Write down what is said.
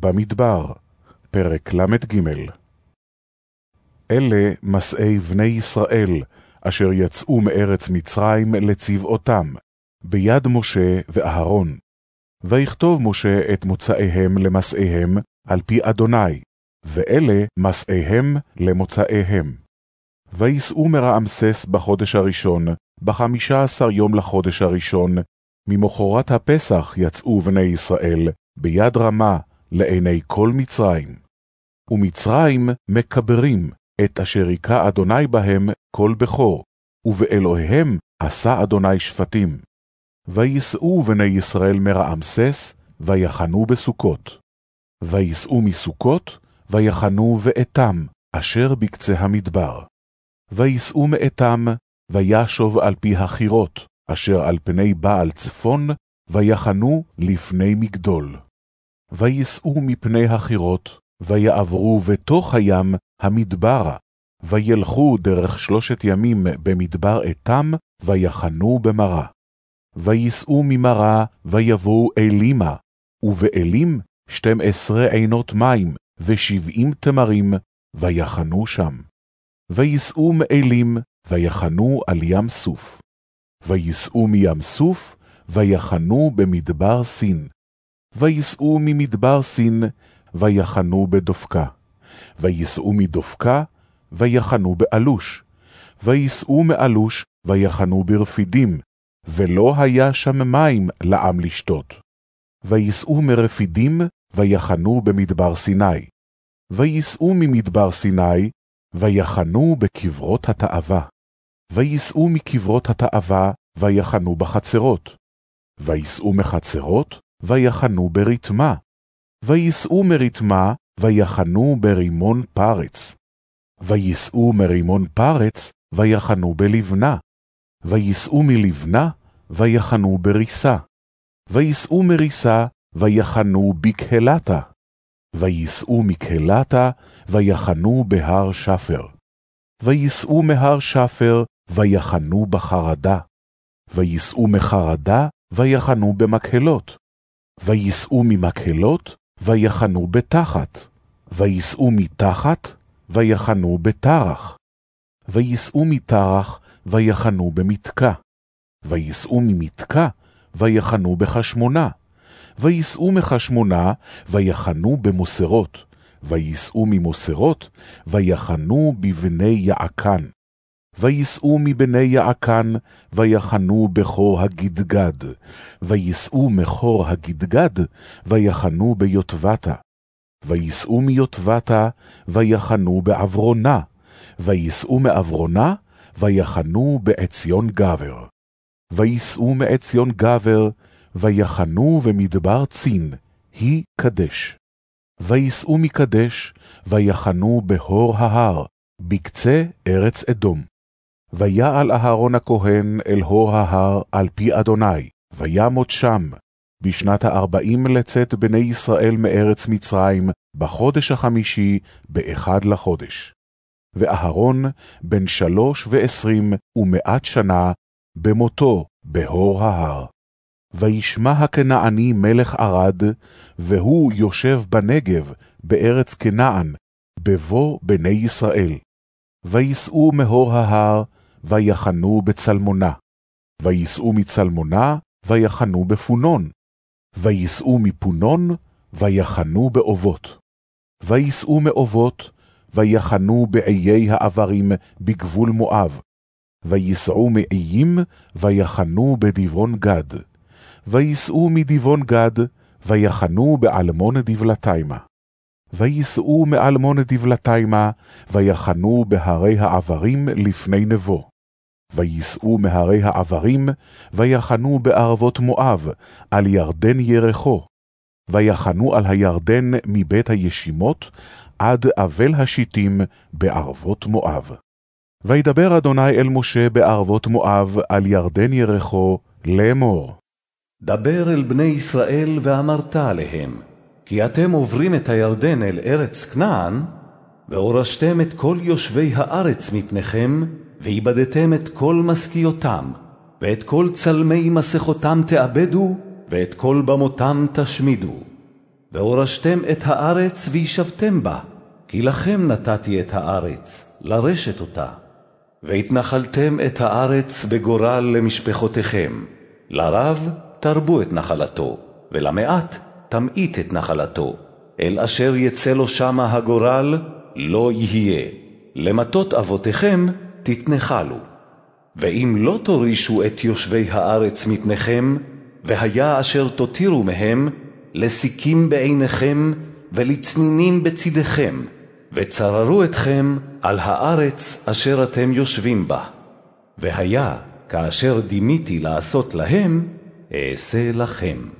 במדבר, פרק ל"ג. אלה מסעי בני ישראל, אשר יצאו מארץ מצרים לצבאותם, ביד משה ואהרון. ויכתוב משה את מוצאיהם למסעיהם, על פי אדוני, ואלה מסעיהם למוצאיהם. ויסעו מרעמסס בחודש הראשון, בחמישה עשר יום לחודש הראשון, ממחרת הפסח יצאו בני ישראל, ביד רמה, לעיני כל מצרים. ומצרים מקברים את אשר היכה אדוני בהם כל בכור, ובאלוהיהם עשה אדוני שפטים. ויסעו בני ישראל מרעמסס, ויחנו בסוכות. ויסעו מסוכות, ויחנו ואתם, אשר בקצה המדבר. ויסעו מאתם, וישוב על פי החירות, אשר על פני בעל צפון, ויחנו לפני מגדול. ויסעו מפני החירות, ויעברו בתוך הים המדברה, וילכו דרך שלושת ימים במדבר אתם, ויחנו במרה. ויסעו ממרה, ויבואו אלימה, ובאלים שתים עשרה עינות מים, ושבעים תמרים, ויחנו שם. ויסעו מאלים, ויחנו על ים סוף. ויסעו מים סוף, ויחנו במדבר סין. ויסעו ממדבר סין, ויחנו בדופקה. ויסעו מדופקה, ויחנו באלוש. ויסעו מאלוש, ויחנו ברפידים, ולא היה שם מים לעם לשתות. ויסעו מרפידים, ויחנו במדבר סיני. ויסעו ממדבר סיני, ויחנו בקברות התאווה. ויסעו מקברות התאווה, ויחנו בחצרות. ויסעו מחצרות, ויחנו ברתמה. ויסעו מרתמה, ויחנו ברימון פרץ. ויסעו מרימון פרץ, ויחנו בלבנה. ויסעו מלבנה, ויחנו בריסה. ויסעו מריסה, ויחנו בקהלתה. ויסעו מקהלתה, ויחנו בהר שפר. ויסעו מהר שפר, ויחנו בחרדה. ויסעו מחרדה, ויחנו במקהלות. ויסעו ממקהלות, ויחנו בתחת. ויסעו מתחת, ויחנו בתרח. ויסעו מתרח, ויחנו במתקה. ויסעו ממתקה, ויחנו בחשמונה. ויסעו מחשמונה, ויחנו במוסרות. ויסעו ממוסרות, ויחנו בבני יעקן. ויסעו מבני יעקן, ויחנו בכור הגדגד. ויסעו מכור הגדגד, ויחנו ביוטבתה. ויסעו מיוטבתה, ויחנו בעברונה. ויסעו מעברונה, ויחנו בעציון גבר. ויסעו מעציון גבר, ויחנו במדבר צין, היא קדש. ויסעו מקדש, ויחנו בהור ההר, בקצה ארץ אדום. ויעל אהרון הכהן אל הור ההר על פי אדוני, וימות שם, בשנת הארבעים לצאת בני ישראל מארץ מצרים, בחודש החמישי, באחד לחודש. ואהרון בן שלוש ועשרים ומאת שנה, במותו בהור ההר. וישמע הכנעני מלך ערד, והוא יושב בנגב, בארץ כנען, בבוא בני ישראל. ויסעו מהור ההר, ויחנו בצלמונה. ויסעו מצלמונה, ויחנו בפונון. ויסעו מפונון, ויחנו באובות. ויסעו מאובות, ויחנו באיי העברים בגבול מואב. ויסעו מאיים, ויחנו בדברון גד. ויסעו מדבון גד, ויחנו באלמון דבלתימה. ויסעו מאלמון דבלתימה, ויחנו בהרי העברים לפני נבו. ויסעו מהרי העברים, ויחנו בערבות מואב, על ירדן ירחו. ויחנו על הירדן מבית הישימות, עד אבל השיטים בערבות מואב. וידבר אדוני אל משה בערבות מואב, על ירדן ירחו, לאמור. דבר אל בני ישראל ואמרת עליהם, כי אתם עוברים את הירדן אל ארץ כנען, והורשתם את כל יושבי הארץ מפניכם, ואיבדתם את כל משכיותם, ואת כל צלמי מסכותם תאבדו, ואת כל במותם תשמידו. והורשתם את הארץ וישבתם בה, כי לכם נתתי את הארץ, לרשת אותה. והתנחלתם את הארץ בגורל למשפחותיכם, לרב תרבו את נחלתו, ולמעט תמעיט את נחלתו, אל אשר יצא לו שמה הגורל, לא יהיה. למטות אבותיכם תתנחלו. ואם לא תורישו את יושבי הארץ מפניכם, והיה אשר תותירו מהם, לסיכים בעיניכם ולצנינים בצדכם, וצררו אתכם על הארץ אשר אתם יושבים בה. והיה כאשר דימיתי לעשות להם, אעשה לכם.